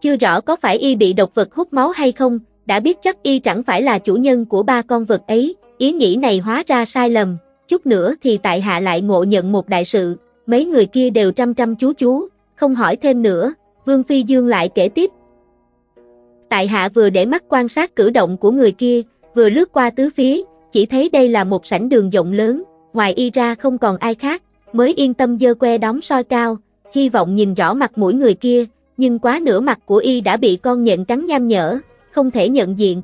Chưa rõ có phải y bị độc vật hút máu hay không, đã biết chắc y chẳng phải là chủ nhân của ba con vật ấy, ý nghĩ này hóa ra sai lầm, chút nữa thì tại hạ lại ngộ nhận một đại sự, mấy người kia đều trăm trăm chú chú, không hỏi thêm nữa, Vương Phi Dương lại kể tiếp. Tại hạ vừa để mắt quan sát cử động của người kia, vừa lướt qua tứ phía, chỉ thấy đây là một sảnh đường rộng lớn, ngoài y ra không còn ai khác, mới yên tâm dơ que đóng soi cao, hy vọng nhìn rõ mặt mũi người kia, nhưng quá nửa mặt của y đã bị con nhện cắn nham nhở, không thể nhận diện.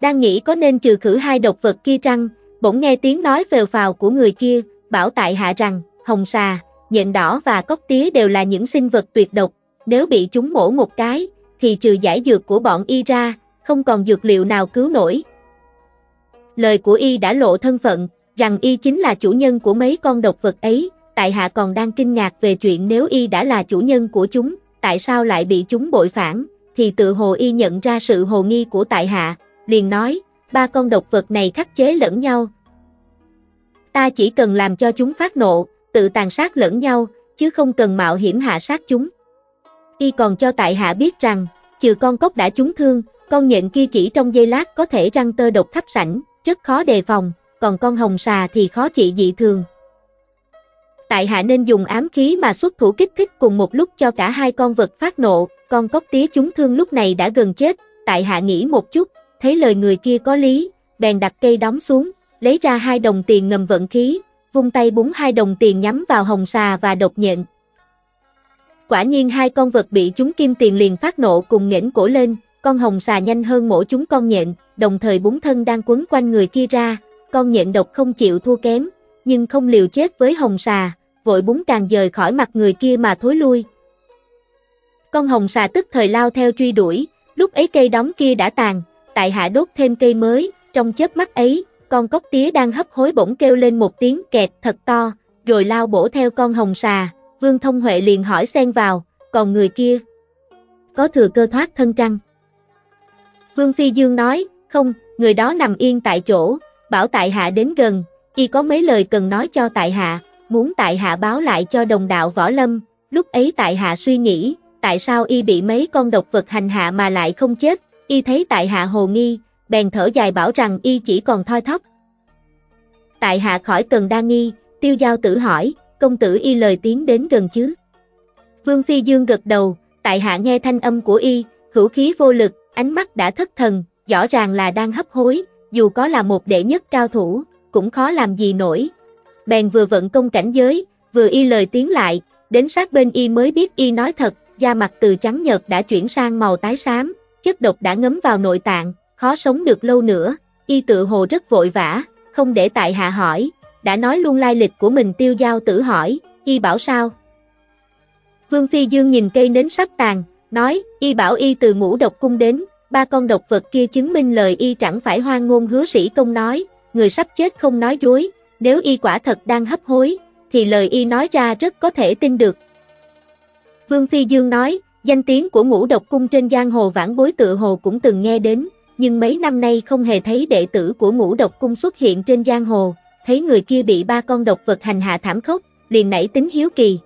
Đang nghĩ có nên trừ khử hai độc vật kia trăng, bỗng nghe tiếng nói phèo phào của người kia, bảo tại hạ rằng, hồng xà, nhện đỏ và cốc tía đều là những sinh vật tuyệt độc, nếu bị chúng mổ một cái, thì trừ giải dược của bọn y ra, không còn dược liệu nào cứu nổi. Lời của y đã lộ thân phận, rằng y chính là chủ nhân của mấy con độc vật ấy, tại hạ còn đang kinh ngạc về chuyện nếu y đã là chủ nhân của chúng, tại sao lại bị chúng bội phản, thì tự hồ y nhận ra sự hồ nghi của tại hạ, liền nói, ba con độc vật này khắc chế lẫn nhau. Ta chỉ cần làm cho chúng phát nộ, tự tàn sát lẫn nhau, chứ không cần mạo hiểm hạ sát chúng. Y còn cho tại hạ biết rằng, trừ con cốc đã trúng thương, con nhện kia chỉ trong giây lát có thể răng tơ độc thấp sảnh, rất khó đề phòng, còn con hồng xà thì khó trị dị thường. Tại hạ nên dùng ám khí mà xuất thủ kích thích cùng một lúc cho cả hai con vật phát nộ, con cốc tía chúng thương lúc này đã gần chết, tại hạ nghĩ một chút, thấy lời người kia có lý, bèn đặt cây đóng xuống, lấy ra hai đồng tiền ngầm vận khí, vung tay búng hai đồng tiền nhắm vào hồng xà và độc nhện. Quả nhiên hai con vật bị chúng kim tiền liền phát nộ cùng nghển cổ lên, con hồng xà nhanh hơn mổ chúng con nhện, đồng thời búng thân đang quấn quanh người kia ra, con nhện độc không chịu thua kém, nhưng không liều chết với hồng xà, vội búng càng rời khỏi mặt người kia mà thối lui. Con hồng xà tức thời lao theo truy đuổi, lúc ấy cây đóng kia đã tàn, tại hạ đốt thêm cây mới, trong chớp mắt ấy, con cốc tía đang hấp hối bỗng kêu lên một tiếng kẹt thật to, rồi lao bổ theo con hồng xà, Vương Thông Huệ liền hỏi xen vào, còn người kia, có thừa cơ thoát thân trăng. Vương Phi Dương nói, không, người đó nằm yên tại chỗ, bảo tại hạ đến gần, y có mấy lời cần nói cho tại hạ, muốn tại hạ báo lại cho đồng đạo võ lâm, lúc ấy tại hạ suy nghĩ, tại sao y bị mấy con độc vật hành hạ mà lại không chết, y thấy tại hạ hồ nghi, bèn thở dài bảo rằng y chỉ còn thoi thóp. Tại hạ khỏi cần đa nghi, tiêu giao tử hỏi, công tử y lời tiến đến gần chứ. Vương Phi Dương gật đầu, tại hạ nghe thanh âm của y, hữu khí vô lực, ánh mắt đã thất thần, rõ ràng là đang hấp hối, dù có là một đệ nhất cao thủ, cũng khó làm gì nổi. Bèn vừa vận công cảnh giới, vừa y lời tiến lại, đến sát bên y mới biết y nói thật, da mặt từ trắng nhợt đã chuyển sang màu tái xám, chất độc đã ngấm vào nội tạng, khó sống được lâu nữa, y tự hồ rất vội vã, không để tại hạ hỏi, đã nói luôn lai lịch của mình tiêu giao tử hỏi, y bảo sao? Vương Phi Dương nhìn cây nến sắp tàn, nói, y bảo y từ ngũ độc cung đến, ba con độc vật kia chứng minh lời y chẳng phải hoang ngôn hứa sĩ công nói, người sắp chết không nói dối, nếu y quả thật đang hấp hối, thì lời y nói ra rất có thể tin được. Vương Phi Dương nói, danh tiếng của ngũ độc cung trên giang hồ vãn bối tự hồ cũng từng nghe đến, nhưng mấy năm nay không hề thấy đệ tử của ngũ độc cung xuất hiện trên giang hồ, thấy người kia bị ba con độc vật hành hạ thảm khốc, liền nảy tính hiếu kỳ.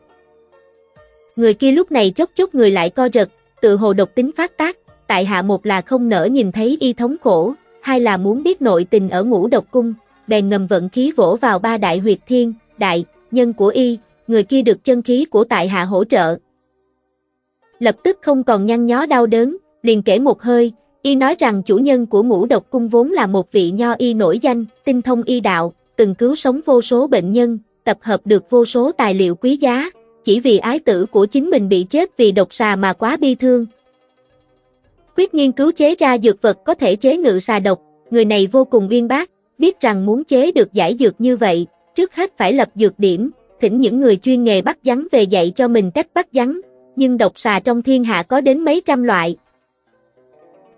Người kia lúc này chốc chốc người lại co rật, tự hồ độc tính phát tác, tại hạ một là không nỡ nhìn thấy y thống khổ, hai là muốn biết nội tình ở ngũ độc cung, bèn ngầm vận khí vỗ vào ba đại huyệt thiên, đại, nhân của y, người kia được chân khí của tại hạ hỗ trợ. Lập tức không còn nhăn nhó đau đớn, liền kể một hơi, y nói rằng chủ nhân của ngũ độc cung vốn là một vị nho y nổi danh, tinh thông y đạo, từng cứu sống vô số bệnh nhân, tập hợp được vô số tài liệu quý giá, chỉ vì ái tử của chính mình bị chết vì độc xà mà quá bi thương. Quyết nghiên cứu chế ra dược vật có thể chế ngự xà độc, người này vô cùng uyên bác, biết rằng muốn chế được giải dược như vậy, trước hết phải lập dược điểm, thỉnh những người chuyên nghề bắt rắn về dạy cho mình cách bắt rắn, nhưng độc xà trong thiên hạ có đến mấy trăm loại.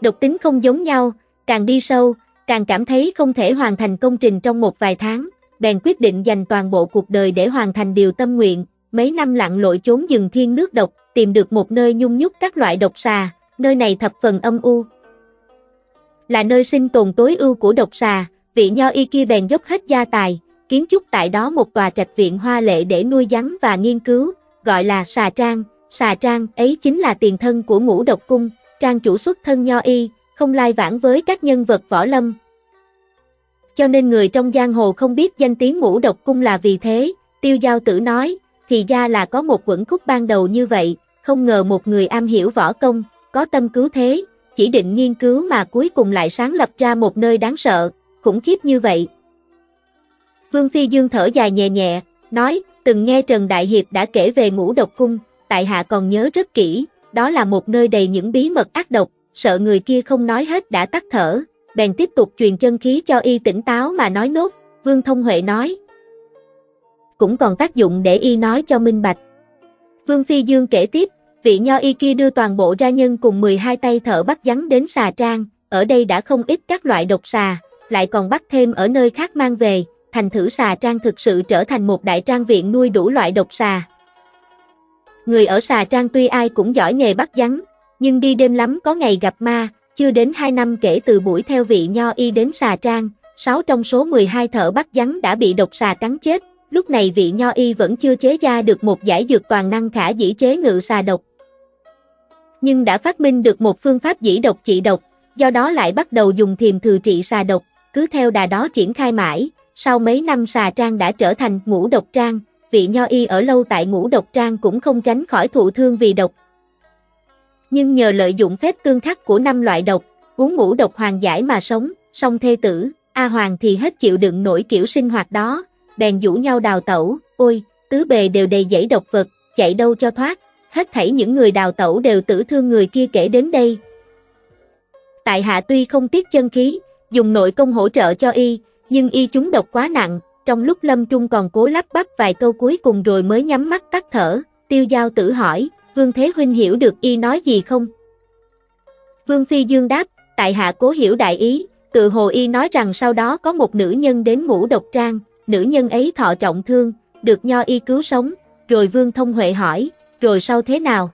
Độc tính không giống nhau, càng đi sâu, càng cảm thấy không thể hoàn thành công trình trong một vài tháng, bèn quyết định dành toàn bộ cuộc đời để hoàn thành điều tâm nguyện, mấy năm lặn lội trốn rừng thiên nước độc, tìm được một nơi nhung nhúc các loại độc xà, nơi này thập phần âm u. Là nơi sinh tồn tối ưu của độc xà, vị nho y kia bèn dốc hết gia tài, kiến trúc tại đó một tòa trạch viện hoa lệ để nuôi rắn và nghiên cứu, gọi là xà trang, xà trang ấy chính là tiền thân của ngũ độc cung, trang chủ xuất thân nho y, không lai vãng với các nhân vật võ lâm. Cho nên người trong giang hồ không biết danh tiếng ngũ độc cung là vì thế, tiêu giao tử nói, thì ra là có một quẩn khúc ban đầu như vậy, không ngờ một người am hiểu võ công, có tâm cứu thế, chỉ định nghiên cứu mà cuối cùng lại sáng lập ra một nơi đáng sợ, khủng khiếp như vậy. Vương Phi Dương thở dài nhẹ nhẹ, nói, từng nghe Trần Đại Hiệp đã kể về ngũ độc cung, tại hạ còn nhớ rất kỹ, đó là một nơi đầy những bí mật ác độc, sợ người kia không nói hết đã tắt thở, bèn tiếp tục truyền chân khí cho y tỉnh táo mà nói nốt, Vương Thông Huệ nói. Cũng còn tác dụng để y nói cho minh bạch. Vương Phi Dương kể tiếp, vị nho y kia đưa toàn bộ ra nhân cùng 12 tay thợ bắt rắn đến xà trang, ở đây đã không ít các loại độc xà, lại còn bắt thêm ở nơi khác mang về, thành thử xà trang thực sự trở thành một đại trang viện nuôi đủ loại độc xà. Người ở xà trang tuy ai cũng giỏi nghề bắt rắn, nhưng đi đêm lắm có ngày gặp ma, chưa đến 2 năm kể từ buổi theo vị nho y đến xà trang, 6 trong số 12 thợ bắt rắn đã bị độc xà cắn chết, lúc này vị nho y vẫn chưa chế ra được một giải dược toàn năng khả dĩ chế ngự xà độc. Nhưng đã phát minh được một phương pháp dĩ độc trị độc, do đó lại bắt đầu dùng thiềm thừa trị xà độc, cứ theo đà đó triển khai mãi, sau mấy năm xà trang đã trở thành ngũ độc trang, vị nho y ở lâu tại ngũ độc trang cũng không tránh khỏi thụ thương vì độc. Nhưng nhờ lợi dụng phép tương khắc của năm loại độc, uống ngũ độc hoàng giải mà sống, song thê tử, A Hoàng thì hết chịu đựng nổi kiểu sinh hoạt đó, bèn rủ nhau đào tẩu, ôi, tứ bề đều đầy dãy độc vật, chạy đâu cho thoát, hết thảy những người đào tẩu đều tử thương người kia kể đến đây. Tại hạ tuy không tiếc chân khí, dùng nội công hỗ trợ cho y, nhưng y chúng độc quá nặng, trong lúc lâm trung còn cố lắp bắp vài câu cuối cùng rồi mới nhắm mắt tắt thở, tiêu giao tử hỏi, Vương Thế Huynh hiểu được y nói gì không? Vương Phi Dương đáp, tại hạ cố hiểu đại ý, tự hồ y nói rằng sau đó có một nữ nhân đến ngũ độc trang, nữ nhân ấy thọ trọng thương, được nho y cứu sống, rồi Vương Thông Huệ hỏi, rồi sau thế nào?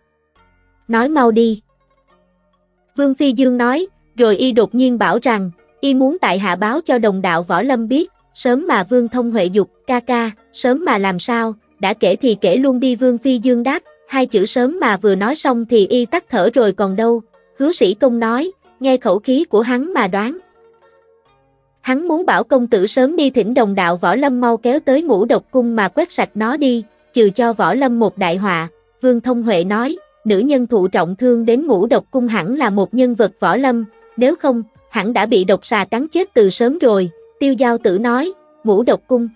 Nói mau đi. Vương Phi Dương nói, rồi y đột nhiên bảo rằng, y muốn tại hạ báo cho đồng đạo Võ Lâm biết, sớm mà Vương Thông Huệ dục, ca ca, sớm mà làm sao, đã kể thì kể luôn đi Vương Phi Dương đáp, hai chữ sớm mà vừa nói xong thì y tắt thở rồi còn đâu, hứa sĩ công nói, nghe khẩu khí của hắn mà đoán. Hắn muốn bảo công tử sớm đi thỉnh đồng đạo Võ Lâm mau kéo tới ngũ độc cung mà quét sạch nó đi, trừ cho Võ Lâm một đại họa, Vương Thông Huệ nói, nữ nhân thụ trọng thương đến ngũ độc cung hẳn là một nhân vật Võ Lâm, nếu không, hẳn đã bị độc xà cắn chết từ sớm rồi, tiêu giao tử nói, ngũ độc cung.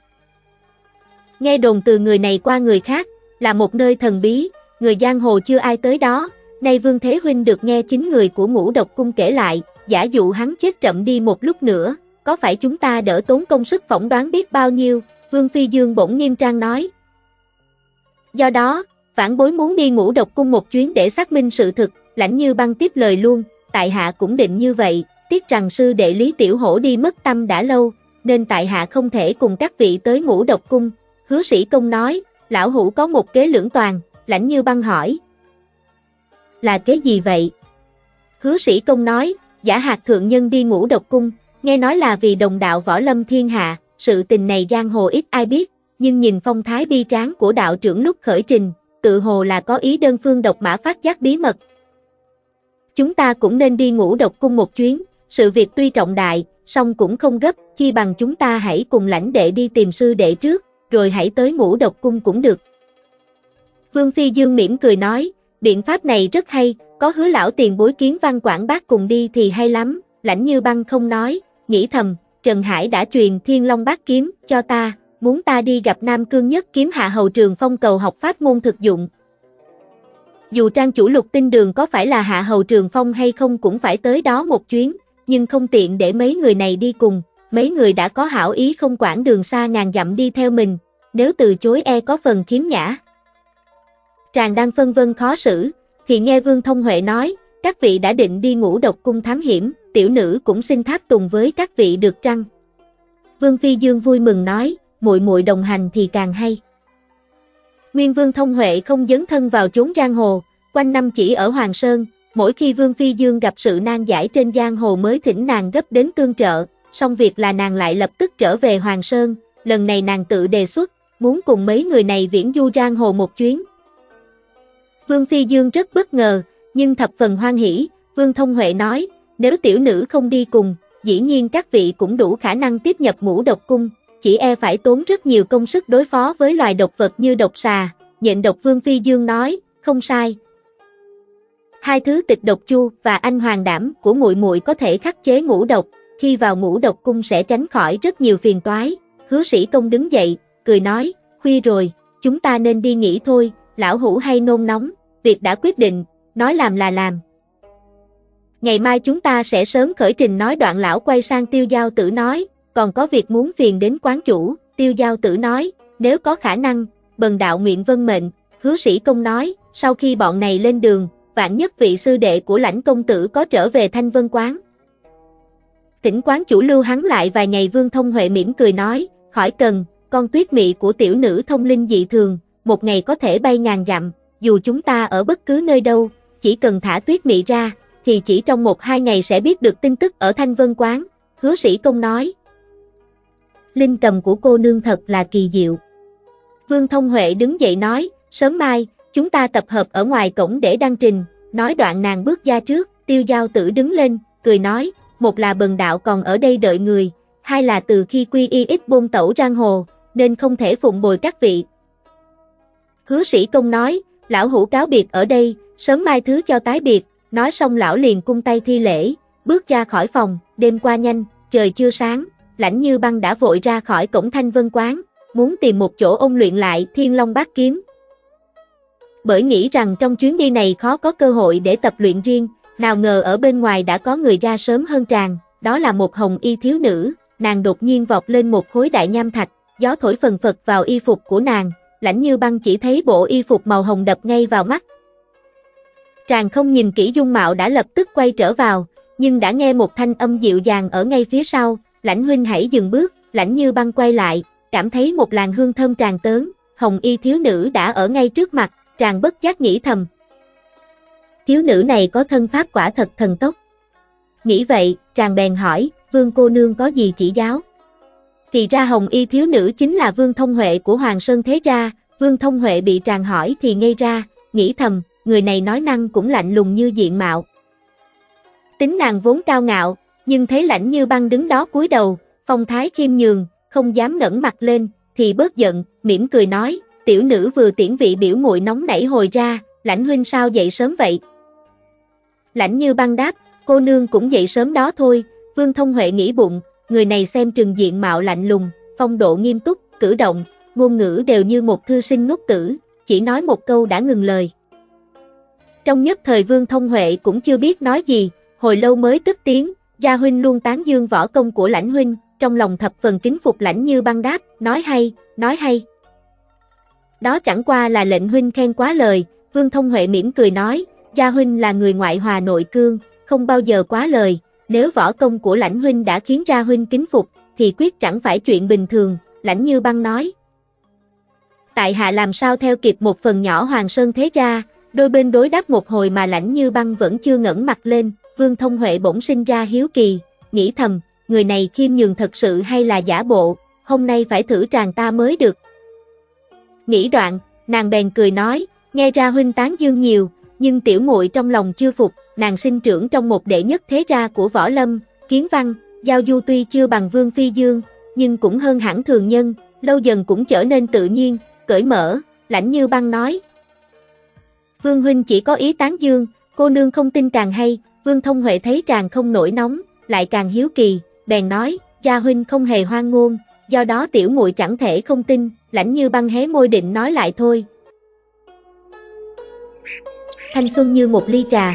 Nghe đồn từ người này qua người khác, là một nơi thần bí, người giang hồ chưa ai tới đó, nay Vương Thế Huynh được nghe chính người của ngũ độc cung kể lại, giả dụ hắn chết chậm đi một lúc nữa, có phải chúng ta đỡ tốn công sức phỏng đoán biết bao nhiêu, Vương Phi Dương bỗng nghiêm trang nói. Do đó, vãn bối muốn đi ngủ độc cung một chuyến để xác minh sự thực, lãnh như băng tiếp lời luôn, tại hạ cũng định như vậy, tiếc rằng sư đệ Lý Tiểu Hổ đi mất tâm đã lâu, nên tại hạ không thể cùng các vị tới ngủ độc cung. Hứa sĩ công nói, lão hủ có một kế lưỡng toàn, lãnh như băng hỏi. Là kế gì vậy? Hứa sĩ công nói, giả hạt thượng nhân đi ngủ độc cung, nghe nói là vì đồng đạo võ lâm thiên hạ, sự tình này giang hồ ít ai biết, nhưng nhìn phong thái bi tráng của đạo trưởng lúc khởi trình, tự hồ là có ý đơn phương độc mã phát giác bí mật. Chúng ta cũng nên đi ngủ độc cung một chuyến, sự việc tuy trọng đại, song cũng không gấp, chi bằng chúng ta hãy cùng lãnh đệ đi tìm sư đệ trước, rồi hãy tới ngủ độc cung cũng được. Vương Phi Dương mỉm cười nói, biện pháp này rất hay, có hứa lão tiền bối kiến văn quảng bác cùng đi thì hay lắm, lãnh như băng không nói, nghĩ thầm, Trần Hải đã truyền thiên long bát kiếm cho ta, muốn ta đi gặp Nam Cương nhất kiếm hạ hầu trường phong cầu học pháp môn thực dụng. Dù trang chủ lục tinh đường có phải là hạ hầu trường phong hay không cũng phải tới đó một chuyến, nhưng không tiện để mấy người này đi cùng, mấy người đã có hảo ý không quản đường xa ngàn dặm đi theo mình, nếu từ chối e có phần khiếm nhã. Tràng đang phân vân khó xử, thì nghe Vương Thông Huệ nói, các vị đã định đi ngủ độc cung thám hiểm, tiểu nữ cũng xin tháp tùng với các vị được trăng. Vương Phi Dương vui mừng nói, muội muội đồng hành thì càng hay. Nguyên Vương Thông Huệ không dấn thân vào chốn giang hồ, quanh năm chỉ ở Hoàng Sơn, mỗi khi Vương Phi Dương gặp sự nan giải trên giang hồ mới thỉnh nàng gấp đến tương trợ, xong việc là nàng lại lập tức trở về Hoàng Sơn, lần này nàng tự đề xuất, muốn cùng mấy người này viễn du giang hồ một chuyến. Vương Phi Dương rất bất ngờ, nhưng thập phần hoan hỷ, Vương Thông Huệ nói, nếu tiểu nữ không đi cùng, dĩ nhiên các vị cũng đủ khả năng tiếp nhập ngũ độc cung, chỉ e phải tốn rất nhiều công sức đối phó với loài độc vật như độc xà, nhện độc Vương Phi Dương nói, không sai. Hai thứ tịch độc chu và anh hoàng đảm của muội muội có thể khắc chế ngũ độc, khi vào ngũ độc cung sẽ tránh khỏi rất nhiều phiền toái. Hứa sĩ công đứng dậy, cười nói, khuya rồi, chúng ta nên đi nghỉ thôi, lão hủ hay nôn nóng, việc đã quyết định, nói làm là làm. Ngày mai chúng ta sẽ sớm khởi trình nói đoạn lão quay sang tiêu giao tử nói, còn có việc muốn phiền đến quán chủ, tiêu giao tử nói, nếu có khả năng, bần đạo nguyện vân mệnh, hứa sĩ công nói, sau khi bọn này lên đường, vạn nhất vị sư đệ của lãnh công tử có trở về thanh vân quán. Tỉnh quán chủ lưu hắn lại vài ngày vương thông huệ mỉm cười nói, khỏi cần, con tuyết mị của tiểu nữ thông linh dị thường, một ngày có thể bay ngàn dặm, dù chúng ta ở bất cứ nơi đâu, chỉ cần thả tuyết mị ra, thì chỉ trong một hai ngày sẽ biết được tin tức ở Thanh Vân Quán, hứa sĩ công nói. Linh cầm của cô nương thật là kỳ diệu. Vương Thông Huệ đứng dậy nói, sớm mai, chúng ta tập hợp ở ngoài cổng để đăng trình, nói đoạn nàng bước ra trước, tiêu giao tử đứng lên, cười nói, một là bần đạo còn ở đây đợi người, hai là từ khi quy y ít bôn tẩu giang hồ, nên không thể phụng bồi các vị. Hứa sĩ công nói, lão hủ cáo biệt ở đây, sớm mai thứ cho tái biệt, nói xong lão liền cung tay thi lễ, bước ra khỏi phòng, đêm qua nhanh, trời chưa sáng, lãnh như băng đã vội ra khỏi cổng thanh vân quán, muốn tìm một chỗ ôn luyện lại thiên long bát kiếm. Bởi nghĩ rằng trong chuyến đi này khó có cơ hội để tập luyện riêng, nào ngờ ở bên ngoài đã có người ra sớm hơn tràng, đó là một hồng y thiếu nữ, nàng đột nhiên vọt lên một khối đại nham thạch, gió thổi phần phật vào y phục của nàng, lãnh như băng chỉ thấy bộ y phục màu hồng đập ngay vào mắt. Tràng không nhìn kỹ dung mạo đã lập tức quay trở vào, nhưng đã nghe một thanh âm dịu dàng ở ngay phía sau, lãnh huynh hãy dừng bước, lãnh như băng quay lại, cảm thấy một làn hương thơm tràn tớn, hồng y thiếu nữ đã ở ngay trước mặt, tràng bất giác nghĩ thầm. Thiếu nữ này có thân pháp quả thật thần tốc. Nghĩ vậy, tràng bèn hỏi, vương cô nương có gì chỉ giáo? Thì ra hồng y thiếu nữ chính là vương thông huệ của Hoàng Sơn Thế Ra, vương thông huệ bị tràn hỏi thì ngây ra, nghĩ thầm, người này nói năng cũng lạnh lùng như diện mạo. Tính nàng vốn cao ngạo, nhưng thấy lãnh như băng đứng đó cúi đầu, phong thái khiêm nhường, không dám ngẩng mặt lên, thì bớt giận, mỉm cười nói, tiểu nữ vừa tiễn vị biểu muội nóng nảy hồi ra, lãnh huynh sao dậy sớm vậy? Lãnh như băng đáp, cô nương cũng dậy sớm đó thôi, vương thông huệ nghĩ bụng, người này xem trừng diện mạo lạnh lùng, phong độ nghiêm túc, cử động, ngôn ngữ đều như một thư sinh ngốc tử, chỉ nói một câu đã ngừng lời. Trong nhất thời Vương Thông Huệ cũng chưa biết nói gì, hồi lâu mới tức tiếng, Gia Huynh luôn tán dương võ công của lãnh huynh, trong lòng thập phần kính phục lãnh như băng đáp, nói hay, nói hay. Đó chẳng qua là lệnh huynh khen quá lời, Vương Thông Huệ mỉm cười nói, Gia huynh là người ngoại hòa nội cương, không bao giờ quá lời, nếu võ công của lãnh huynh đã khiến ra huynh kính phục, thì quyết chẳng phải chuyện bình thường, lãnh như băng nói. Tại hạ làm sao theo kịp một phần nhỏ Hoàng Sơn thế ra, đôi bên đối đáp một hồi mà lãnh như băng vẫn chưa ngẩng mặt lên, Vương Thông Huệ bỗng sinh ra hiếu kỳ, nghĩ thầm, người này khiêm nhường thật sự hay là giả bộ, hôm nay phải thử tràng ta mới được. Nghĩ đoạn, nàng bèn cười nói, nghe ra huynh tán dương nhiều, nhưng tiểu muội trong lòng chưa phục, nàng sinh trưởng trong một đệ nhất thế gia của võ lâm, kiến văn, giao du tuy chưa bằng vương phi dương, nhưng cũng hơn hẳn thường nhân, lâu dần cũng trở nên tự nhiên, cởi mở, lãnh như băng nói. Vương huynh chỉ có ý tán dương, cô nương không tin càng hay, vương thông huệ thấy càng không nổi nóng, lại càng hiếu kỳ, bèn nói, gia huynh không hề hoang ngôn, do đó tiểu muội chẳng thể không tin, lãnh như băng hé môi định nói lại thôi. Thanh xuân như một ly trà,